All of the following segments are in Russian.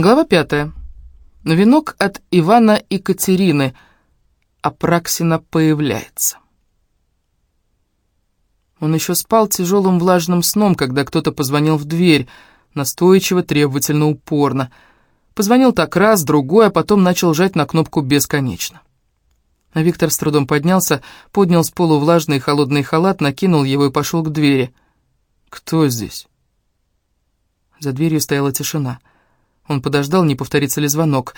Глава пятая. Венок от Ивана и Катерины. Апраксина появляется. Он еще спал тяжелым влажным сном, когда кто-то позвонил в дверь, настойчиво, требовательно, упорно. Позвонил так раз, другой, а потом начал жать на кнопку бесконечно. А Виктор с трудом поднялся, поднял с полу влажный и холодный халат, накинул его и пошел к двери. «Кто здесь?» За дверью стояла тишина. Он подождал, не повторится ли звонок.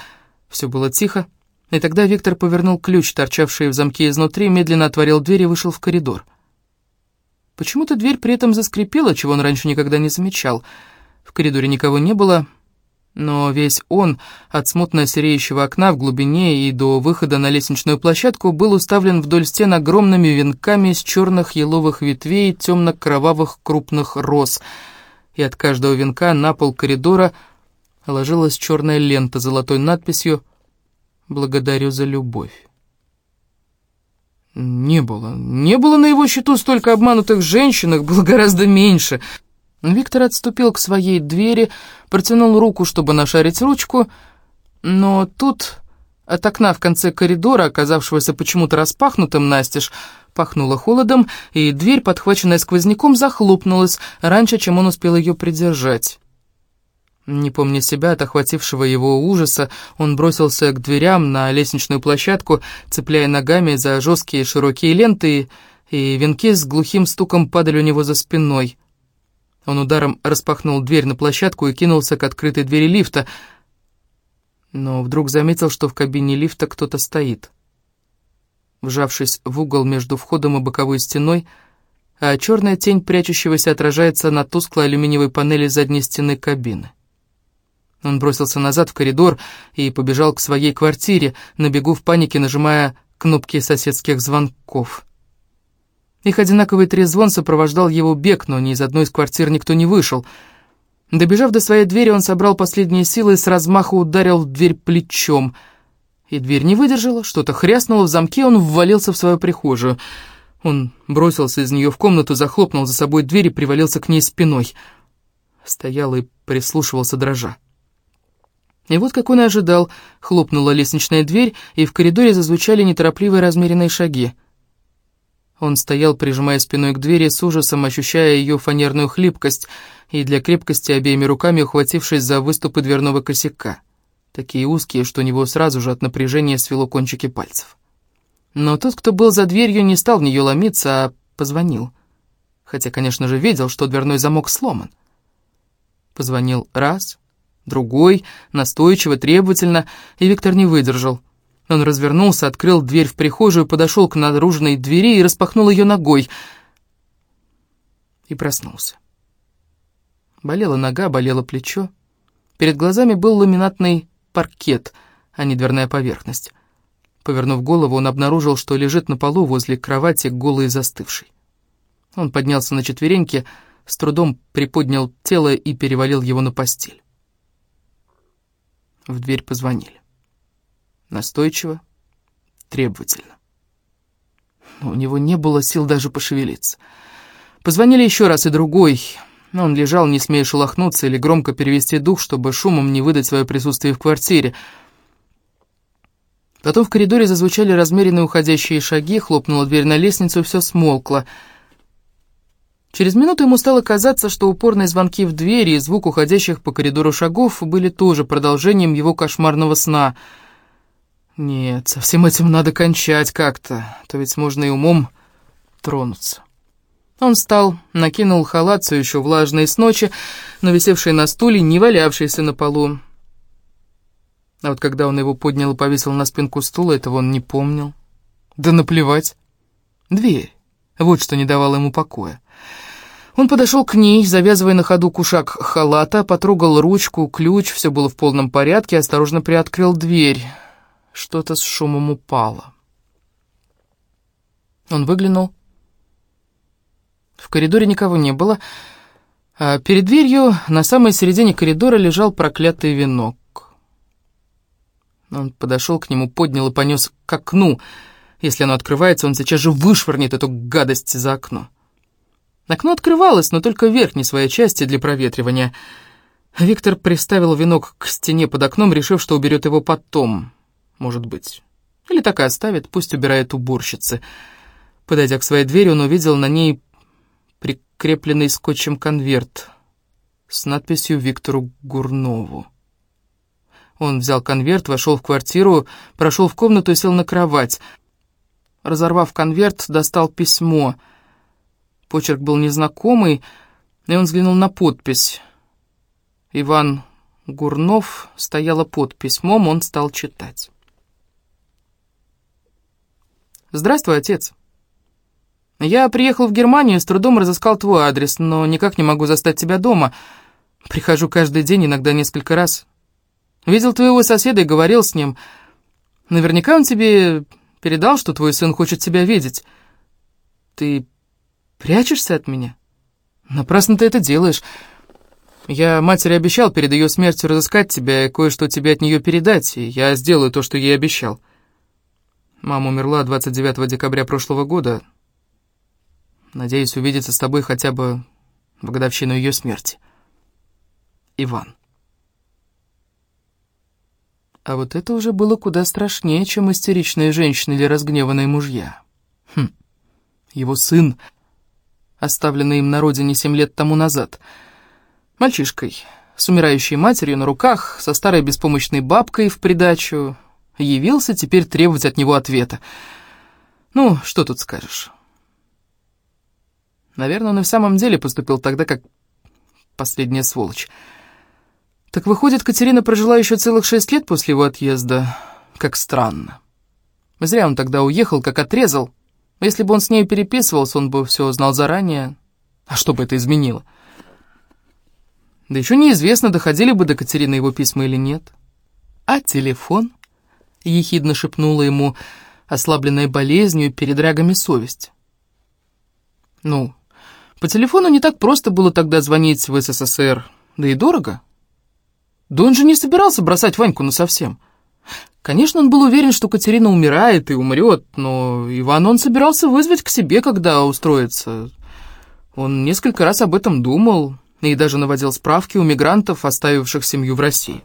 Все было тихо, и тогда Виктор повернул ключ, торчавший в замке изнутри, медленно отворил дверь и вышел в коридор. Почему-то дверь при этом заскрипела, чего он раньше никогда не замечал. В коридоре никого не было, но весь он, от смутно сереющего окна в глубине и до выхода на лестничную площадку, был уставлен вдоль стен огромными венками из черных еловых ветвей темно-кровавых крупных роз, и от каждого венка на пол коридора — ложилась черная лента с золотой надписью «Благодарю за любовь». Не было, не было на его счету столько обманутых женщин, их было гораздо меньше. Виктор отступил к своей двери, протянул руку, чтобы нашарить ручку, но тут от окна в конце коридора, оказавшегося почему-то распахнутым настежь, пахнуло холодом, и дверь, подхваченная сквозняком, захлопнулась раньше, чем он успел ее придержать. Не помня себя от охватившего его ужаса, он бросился к дверям на лестничную площадку, цепляя ногами за жесткие широкие ленты, и венки с глухим стуком падали у него за спиной. Он ударом распахнул дверь на площадку и кинулся к открытой двери лифта, но вдруг заметил, что в кабине лифта кто-то стоит. Вжавшись в угол между входом и боковой стеной, а черная тень прячущегося отражается на тусклой алюминиевой панели задней стены кабины. Он бросился назад в коридор и побежал к своей квартире, на бегу в панике нажимая кнопки соседских звонков. Их одинаковый трезвон сопровождал его бег, но ни из одной из квартир никто не вышел. Добежав до своей двери, он собрал последние силы и с размаху ударил в дверь плечом. И дверь не выдержала, что-то хряснуло в замке, он ввалился в свою прихожую. Он бросился из нее в комнату, захлопнул за собой дверь и привалился к ней спиной. Стоял и прислушивался дрожа. И вот, как он и ожидал, хлопнула лестничная дверь, и в коридоре зазвучали неторопливые размеренные шаги. Он стоял, прижимая спиной к двери, с ужасом ощущая ее фанерную хлипкость, и для крепкости обеими руками ухватившись за выступы дверного косяка. Такие узкие, что у него сразу же от напряжения свело кончики пальцев. Но тот, кто был за дверью, не стал в нее ломиться, а позвонил. Хотя, конечно же, видел, что дверной замок сломан. Позвонил раз, другой, настойчиво, требовательно, и Виктор не выдержал. Он развернулся, открыл дверь в прихожую, подошел к наружной двери и распахнул ее ногой. И проснулся. Болела нога, болело плечо. Перед глазами был ламинатный паркет, а не дверная поверхность. Повернув голову, он обнаружил, что лежит на полу возле кровати, голый и застывший. Он поднялся на четвереньки, с трудом приподнял тело и перевалил его на постель. В дверь позвонили. Настойчиво, требовательно. Но у него не было сил даже пошевелиться. Позвонили еще раз и другой. но Он лежал, не смея шелохнуться или громко перевести дух, чтобы шумом не выдать свое присутствие в квартире. Потом в коридоре зазвучали размеренные уходящие шаги, хлопнула дверь на лестницу, и все смолкло — Через минуту ему стало казаться, что упорные звонки в двери и звук уходящих по коридору шагов были тоже продолжением его кошмарного сна. Нет, со всем этим надо кончать как-то, то ведь можно и умом тронуться. Он встал, накинул халат, все еще влажный с ночи, но висевший на стуле, не валявшийся на полу. А вот когда он его поднял и повесил на спинку стула, этого он не помнил. Да наплевать. Дверь. Вот что не давало ему покоя. Он подошел к ней, завязывая на ходу кушак халата, потрогал ручку, ключ, все было в полном порядке, осторожно приоткрыл дверь. Что-то с шумом упало. Он выглянул. В коридоре никого не было, а перед дверью на самой середине коридора лежал проклятый венок. Он подошел к нему, поднял и понес к окну. Если оно открывается, он сейчас же вышвырнет эту гадость за окно. Окно открывалось, но только в верхней своей части для проветривания. Виктор приставил венок к стене под окном, решив, что уберет его потом, может быть. Или так и оставит, пусть убирает уборщицы. Подойдя к своей двери, он увидел на ней прикрепленный скотчем конверт с надписью «Виктору Гурнову». Он взял конверт, вошел в квартиру, прошел в комнату и сел на кровать. Разорвав конверт, достал письмо. Почерк был незнакомый, и он взглянул на подпись. Иван Гурнов стояла под письмом, он стал читать. «Здравствуй, отец. Я приехал в Германию с трудом разыскал твой адрес, но никак не могу застать тебя дома. Прихожу каждый день, иногда несколько раз. Видел твоего соседа и говорил с ним. Наверняка он тебе передал, что твой сын хочет тебя видеть. Ты прячешься от меня? Напрасно ты это делаешь. Я матери обещал перед ее смертью разыскать тебя и кое-что тебе от нее передать, и я сделаю то, что ей обещал. Мама умерла 29 декабря прошлого года. Надеюсь увидеться с тобой хотя бы в годовщину ее смерти. Иван. А вот это уже было куда страшнее, чем истеричные женщины или разгневанные мужья. Хм. Его сын, оставленный им на родине семь лет тому назад, мальчишкой, с умирающей матерью на руках, со старой беспомощной бабкой в придачу, явился теперь требовать от него ответа. Ну, что тут скажешь? Наверное, он и в самом деле поступил тогда, как последняя сволочь. Так выходит, Катерина прожила еще целых шесть лет после его отъезда. Как странно. Зря он тогда уехал, как отрезал. Если бы он с ней переписывался, он бы все знал заранее. А что бы это изменило? Да еще неизвестно, доходили бы до Катерины его письма или нет. А телефон? Ехидно шепнула ему, ослабленная болезнью и передрягами совесть. Ну, по телефону не так просто было тогда звонить в СССР, да и дорого. Да он же не собирался бросать Ваньку насовсем. Конечно, он был уверен, что Катерина умирает и умрет, но Иван он собирался вызвать к себе, когда устроится. Он несколько раз об этом думал и даже наводил справки у мигрантов, оставивших семью в России.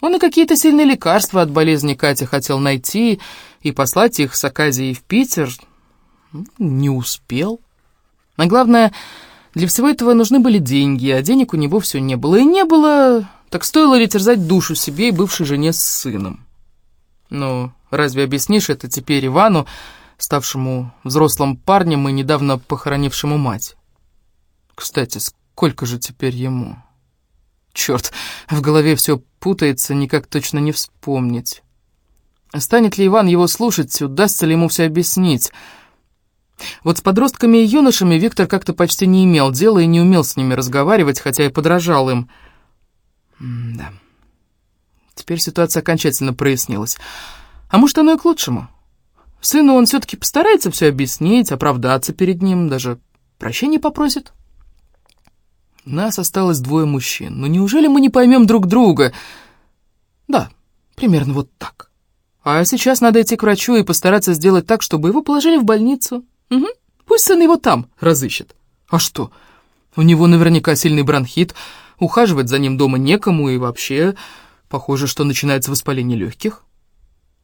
Он и какие-то сильные лекарства от болезни Кати хотел найти и послать их с Аказией в Питер. Не успел. А главное, для всего этого нужны были деньги, а денег у него все не было. И не было так стоило ли терзать душу себе и бывшей жене с сыном? Ну, разве объяснишь это теперь Ивану, ставшему взрослым парнем и недавно похоронившему мать? Кстати, сколько же теперь ему? Черт, в голове все путается, никак точно не вспомнить. Станет ли Иван его слушать, удастся ли ему все объяснить? Вот с подростками и юношами Виктор как-то почти не имел дела и не умел с ними разговаривать, хотя и подражал им – да. Теперь ситуация окончательно прояснилась. А может, оно и к лучшему. Сыну он все-таки постарается все объяснить, оправдаться перед ним, даже прощения попросит. Нас осталось двое мужчин. Но неужели мы не поймем друг друга? Да, примерно вот так. А сейчас надо идти к врачу и постараться сделать так, чтобы его положили в больницу. Угу. Пусть сын его там разыщет. А что? У него наверняка сильный бронхит, Ухаживать за ним дома некому и вообще, похоже, что начинается воспаление легких.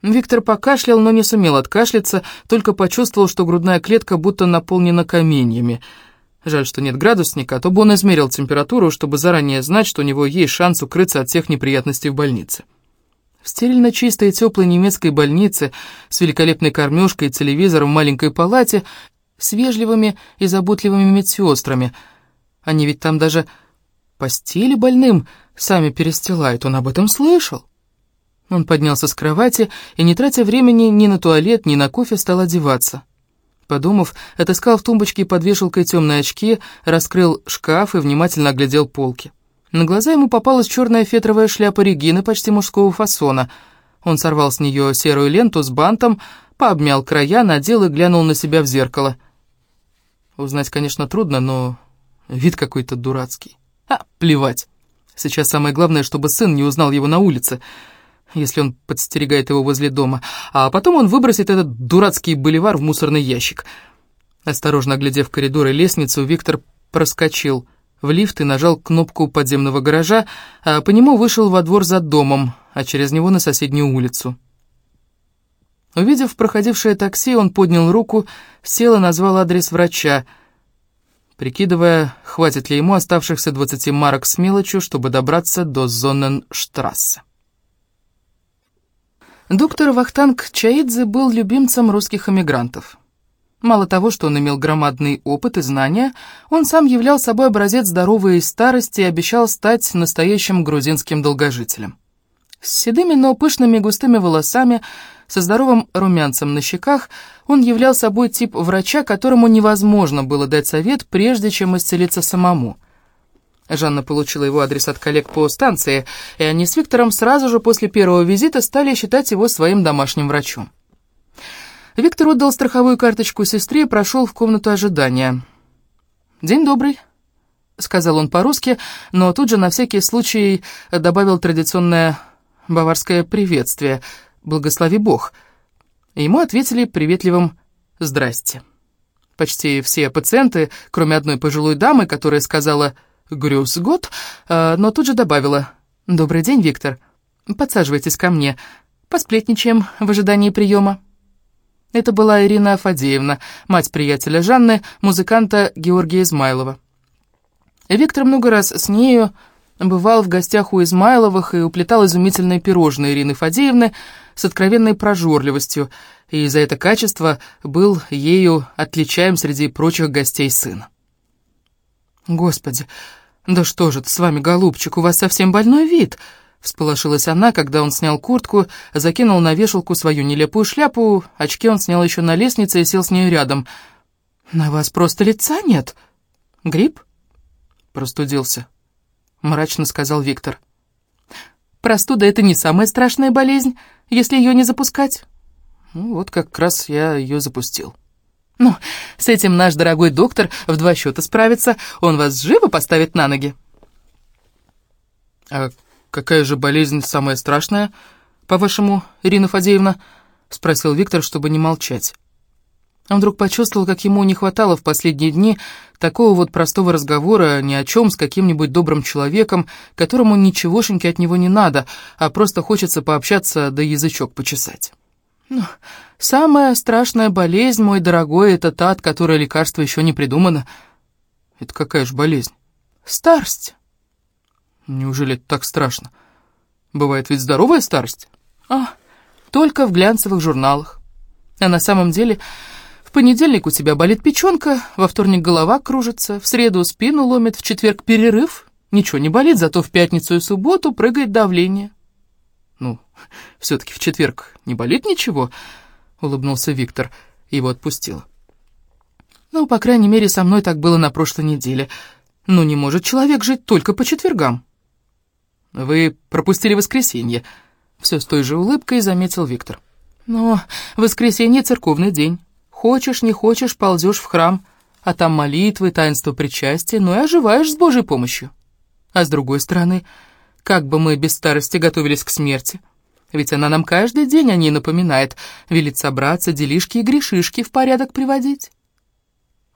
Виктор покашлял, но не сумел откашляться, только почувствовал, что грудная клетка будто наполнена каменьями. Жаль, что нет градусника, а то бы он измерил температуру, чтобы заранее знать, что у него есть шанс укрыться от всех неприятностей в больнице. В стерильно чистой и теплой немецкой больнице с великолепной кормежкой и телевизором в маленькой палате с вежливыми и заботливыми медсестрами. Они ведь там даже Постели больным сами перестилают, он об этом слышал. Он поднялся с кровати и, не тратя времени ни на туалет, ни на кофе, стал одеваться. Подумав, отыскал в тумбочке под вешалкой темные очки, раскрыл шкаф и внимательно оглядел полки. На глаза ему попалась черная фетровая шляпа Регины почти мужского фасона. Он сорвал с нее серую ленту с бантом, пообмял края, надел и глянул на себя в зеркало. Узнать, конечно, трудно, но вид какой-то дурацкий. А, плевать. Сейчас самое главное, чтобы сын не узнал его на улице, если он подстерегает его возле дома, а потом он выбросит этот дурацкий боливар в мусорный ящик. Осторожно оглядев коридор и лестницу, Виктор проскочил в лифт и нажал кнопку подземного гаража, а по нему вышел во двор за домом, а через него на соседнюю улицу. Увидев проходившее такси, он поднял руку, сел и назвал адрес врача, прикидывая, хватит ли ему оставшихся 20 марок с мелочью, чтобы добраться до Зонненштрассе. Доктор Вахтанг Чаидзе был любимцем русских эмигрантов. Мало того, что он имел громадный опыт и знания, он сам являл собой образец здоровой старости и обещал стать настоящим грузинским долгожителем. С седыми, но пышными густыми волосами, со здоровым румянцем на щеках, он являл собой тип врача, которому невозможно было дать совет, прежде чем исцелиться самому. Жанна получила его адрес от коллег по станции, и они с Виктором сразу же после первого визита стали считать его своим домашним врачом. Виктор отдал страховую карточку сестре и прошел в комнату ожидания. «День добрый», — сказал он по-русски, но тут же на всякий случай добавил традиционное баварское приветствие «Благослови Бог». Ему ответили приветливым «Здрасте». Почти все пациенты, кроме одной пожилой дамы, которая сказала «Грюс год», э, но тут же добавила «Добрый день, Виктор. Подсаживайтесь ко мне. Посплетничаем в ожидании приема». Это была Ирина Фадеевна, мать приятеля Жанны, музыканта Георгия Измайлова. Виктор много раз с нею бывал в гостях у Измайловых и уплетал изумительные пирожные Ирины Фадеевны с откровенной прожорливостью, и за это качество был ею отличаем среди прочих гостей сына. «Господи, да что же это с вами, голубчик, у вас совсем больной вид!» Всполошилась она, когда он снял куртку, закинул на вешалку свою нелепую шляпу, очки он снял еще на лестнице и сел с нею рядом. «На вас просто лица нет? Грипп?» Простудился. Мрачно сказал Виктор. «Простуда — это не самая страшная болезнь, если ее не запускать». Ну, вот как раз я ее запустил. «Ну, с этим наш дорогой доктор в два счета справится, он вас живо поставит на ноги». «А какая же болезнь самая страшная, по-вашему, Ирина Фадеевна?» — спросил Виктор, чтобы не молчать. Он вдруг почувствовал, как ему не хватало в последние дни такого вот простого разговора ни о чем с каким-нибудь добрым человеком, которому ничегошеньки от него не надо, а просто хочется пообщаться да язычок почесать. «Ну, самая страшная болезнь, мой дорогой, это та, от которой лекарство еще не придумано». «Это какая же болезнь?» «Старость». «Неужели это так страшно? Бывает ведь здоровая старость?» «А, только в глянцевых журналах. А на самом деле...» понедельник у тебя болит печенка, во вторник голова кружится, в среду спину ломит, в четверг перерыв. Ничего не болит, зато в пятницу и субботу прыгает давление. Ну, все-таки в четверг не болит ничего, улыбнулся Виктор. Его отпустило. Ну, по крайней мере, со мной так было на прошлой неделе. Ну, не может человек жить только по четвергам. Вы пропустили воскресенье. Все с той же улыбкой заметил Виктор. Но воскресенье — церковный день. Хочешь, не хочешь, ползешь в храм, а там молитвы, таинство причастия, ну и оживаешь с Божьей помощью. А с другой стороны, как бы мы без старости готовились к смерти? Ведь она нам каждый день о ней напоминает, велит собраться, делишки и грешишки в порядок приводить.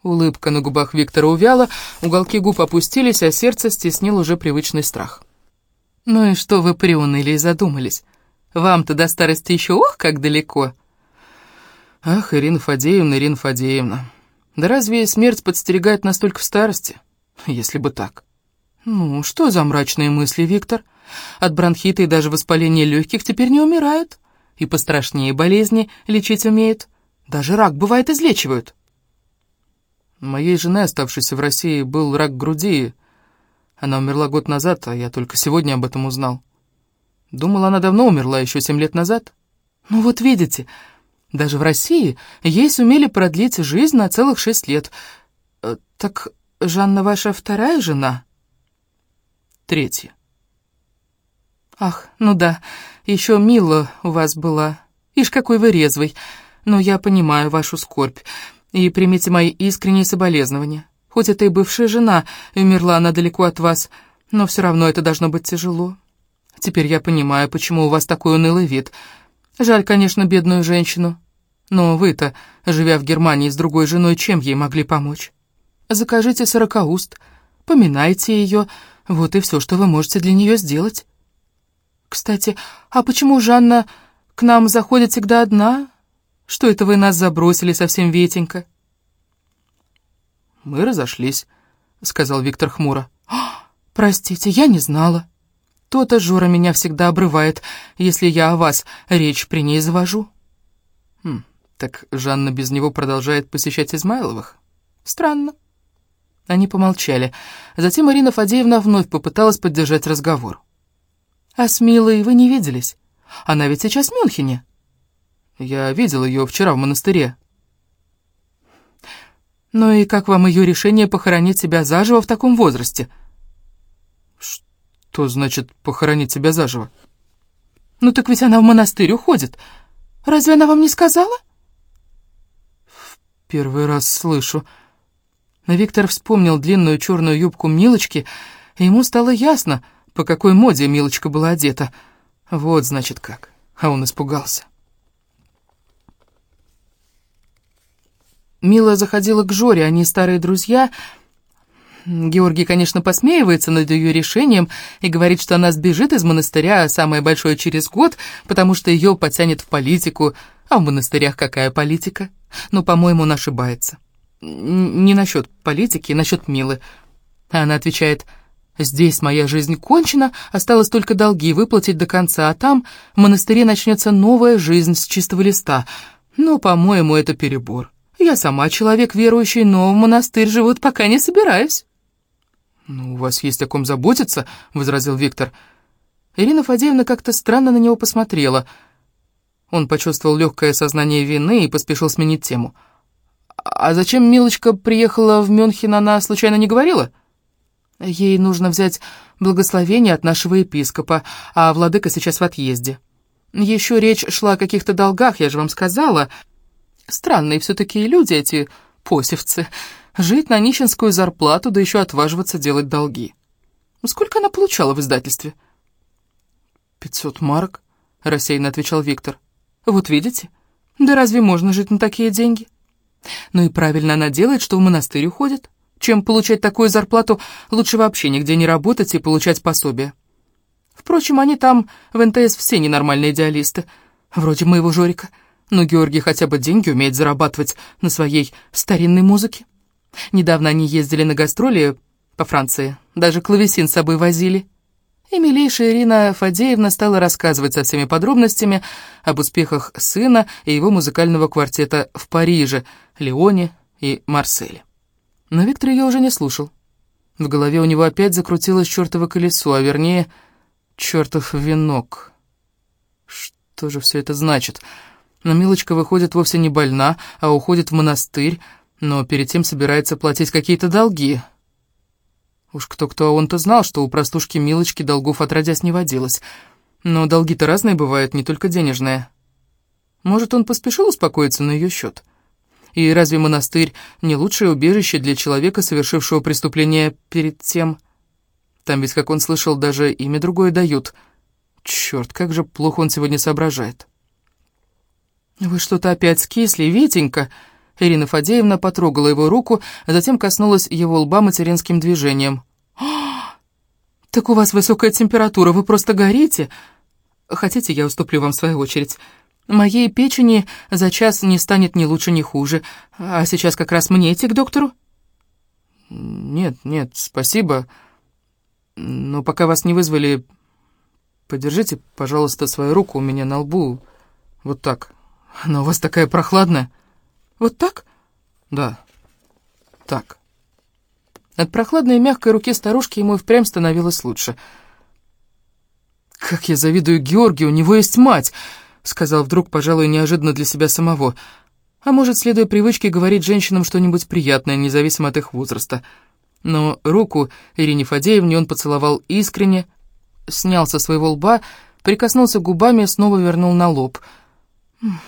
Улыбка на губах Виктора увяла, уголки губ опустились, а сердце стеснил уже привычный страх. «Ну и что вы приуныли и задумались? Вам-то до старости еще ох, как далеко!» Ах, Ирина Фадеевна, Ирина Фадеевна, да разве смерть подстерегает настолько в старости? Если бы так. Ну, что за мрачные мысли, Виктор? От бронхита и даже воспаления легких теперь не умирают. И пострашнее болезни лечить умеют. Даже рак, бывает, излечивают. Моей жены, оставшейся в России, был рак груди. Она умерла год назад, а я только сегодня об этом узнал. Думала, она давно умерла, еще семь лет назад. Ну вот видите, даже в России ей сумели продлить жизнь на целых шесть лет. Э, так Жанна ваша вторая жена? Третья. Ах, ну да, еще Мила у вас была. Ишь, какой вы резвый. Но я понимаю вашу скорбь. И примите мои искренние соболезнования. Хоть это и бывшая жена, и умерла она далеко от вас, но все равно это должно быть тяжело. Теперь я понимаю, почему у вас такой унылый вид — Жаль, конечно, бедную женщину. Но вы-то, живя в Германии с другой женой, чем ей могли помочь? Закажите сорокауст, поминайте ее, вот и все, что вы можете для нее сделать. Кстати, а почему Жанна к нам заходит всегда одна? Что это вы нас забросили совсем ветенько?» «Мы разошлись», — сказал Виктор хмуро. «Простите, я не знала. То-то Жора меня всегда обрывает, если я о вас речь при ней завожу». «Хм, так Жанна без него продолжает посещать Измайловых? Странно». Они помолчали. Затем Ирина Фадеевна вновь попыталась поддержать разговор. «А с Милой вы не виделись? Она ведь сейчас в Мюнхене». Я видел ее вчера в монастыре. Ну и как вам ее решение похоронить себя заживо в таком возрасте? Что значит похоронить себя заживо? Ну так ведь она в монастырь уходит. Разве она вам не сказала? В первый раз слышу. Но Виктор вспомнил длинную черную юбку Милочки, и ему стало ясно, по какой моде Милочка была одета. Вот, значит, как. А он испугался. Мила заходила к Жоре, они старые друзья. Георгий, конечно, посмеивается над ее решением и говорит, что она сбежит из монастыря самое большое через год, потому что ее потянет в политику. А в монастырях какая политика? Но, по-моему, он ошибается. Не насчет политики, насчет Милы. Она отвечает, «Здесь моя жизнь кончена, осталось только долги выплатить до конца, а там в монастыре начнется новая жизнь с чистого листа. Но, по-моему, это перебор». Я сама человек верующий, но в монастырь живут пока не собираюсь». «Ну, у вас есть о ком заботиться», — возразил Виктор. Ирина Фадеевна как-то странно на него посмотрела. Он почувствовал легкое сознание вины и поспешил сменить тему. «А зачем Милочка приехала в Мюнхен, она случайно не говорила?» «Ей нужно взять благословение от нашего епископа, а владыка сейчас в отъезде. Еще речь шла о каких-то долгах, я же вам сказала...» Странные все-таки люди эти посевцы. Жить на нищенскую зарплату, да еще отваживаться делать долги. Ну, сколько она получала в издательстве? «Пятьсот марок», — рассеянно отвечал Виктор. «Вот видите? Да разве можно жить на такие деньги?» Ну и правильно она делает, что в монастырь уходит. Чем получать такую зарплату, лучше вообще нигде не работать и получать пособие. Впрочем, они там в НТС все ненормальные идеалисты, вроде моего Жорика но Георгий хотя бы деньги умеет зарабатывать на своей старинной музыке. Недавно они ездили на гастроли по Франции, даже клавесин с собой возили. И милейшая Ирина Фадеевна стала рассказывать со всеми подробностями об успехах сына и его музыкального квартета в Париже, Лионе и Марселе. Но Виктор ее уже не слушал. В голове у него опять закрутилось чертово колесо, а вернее, чертов венок. Что же все это значит? Но Милочка выходит вовсе не больна, а уходит в монастырь, но перед тем собирается платить какие-то долги. Уж кто-кто, а он-то знал, что у простушки Милочки долгов отродясь не водилось. Но долги-то разные бывают, не только денежные. Может, он поспешил успокоиться на ее счет? И разве монастырь не лучшее убежище для человека, совершившего преступление перед тем? Там ведь, как он слышал, даже имя другое дают. Черт, как же плохо он сегодня соображает. «Вы что-то опять скисли, Витенька?» Ирина Фадеевна потрогала его руку, а затем коснулась его лба материнским движением. «Так у вас высокая температура, вы просто горите. Хотите, я уступлю вам свою очередь? Моей печени за час не станет ни лучше, ни хуже. А сейчас как раз мне идти к доктору?» «Нет, нет, спасибо. Но пока вас не вызвали, подержите, пожалуйста, свою руку у меня на лбу. Вот так». Она у вас такая прохладная. Вот так? Да, так. От прохладной и мягкой руки старушки ему впрямь становилось лучше. «Как я завидую Георгию, у него есть мать!» — сказал вдруг, пожалуй, неожиданно для себя самого. А может, следуя привычке говорить женщинам что-нибудь приятное, независимо от их возраста. Но руку Ирине Фадеевне он поцеловал искренне, снял со своего лба, прикоснулся губами и снова вернул на лоб —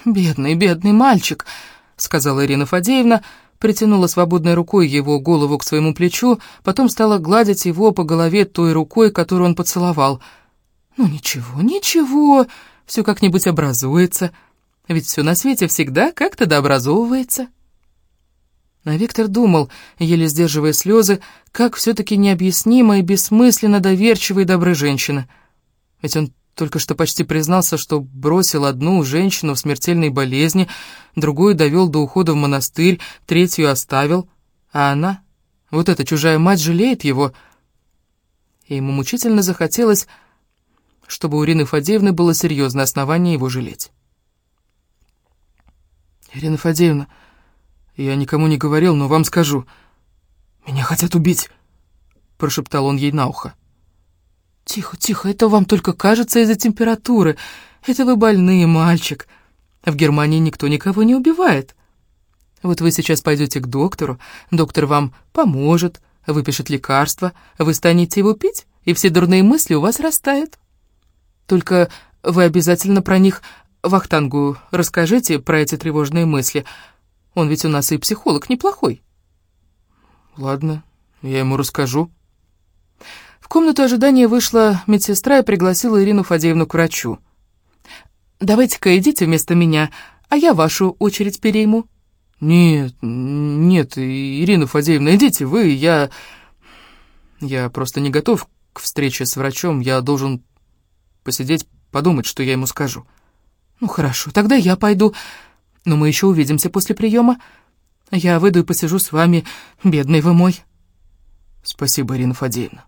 «Бедный, бедный мальчик», — сказала Ирина Фадеевна, притянула свободной рукой его голову к своему плечу, потом стала гладить его по голове той рукой, которую он поцеловал. «Ну ничего, ничего, все как-нибудь образуется, ведь все на свете всегда как-то дообразовывается». А Виктор думал, еле сдерживая слезы, как все-таки необъяснимо и бессмысленно доверчивые и добры женщины. Ведь он только что почти признался, что бросил одну женщину в смертельной болезни, другую довел до ухода в монастырь, третью оставил, а она, вот эта чужая мать, жалеет его. И ему мучительно захотелось, чтобы у Ирины Фадеевны было серьезное основание его жалеть. «Ирина Фадеевна, я никому не говорил, но вам скажу. Меня хотят убить», — прошептал он ей на ухо. «Тихо, тихо, это вам только кажется из-за температуры. Это вы больные, мальчик. В Германии никто никого не убивает. Вот вы сейчас пойдете к доктору, доктор вам поможет, выпишет лекарства, вы станете его пить, и все дурные мысли у вас растают. Только вы обязательно про них Вахтангу расскажите, про эти тревожные мысли. Он ведь у нас и психолог неплохой». «Ладно, я ему расскажу», комнату ожидания вышла медсестра и пригласила Ирину Фадеевну к врачу. «Давайте-ка идите вместо меня, а я вашу очередь перейму». «Нет, нет, Ирина Фадеевна, идите вы, я... Я просто не готов к встрече с врачом, я должен посидеть, подумать, что я ему скажу». «Ну хорошо, тогда я пойду, но мы еще увидимся после приема. Я выйду и посижу с вами, бедный вы мой». «Спасибо, Ирина Фадеевна».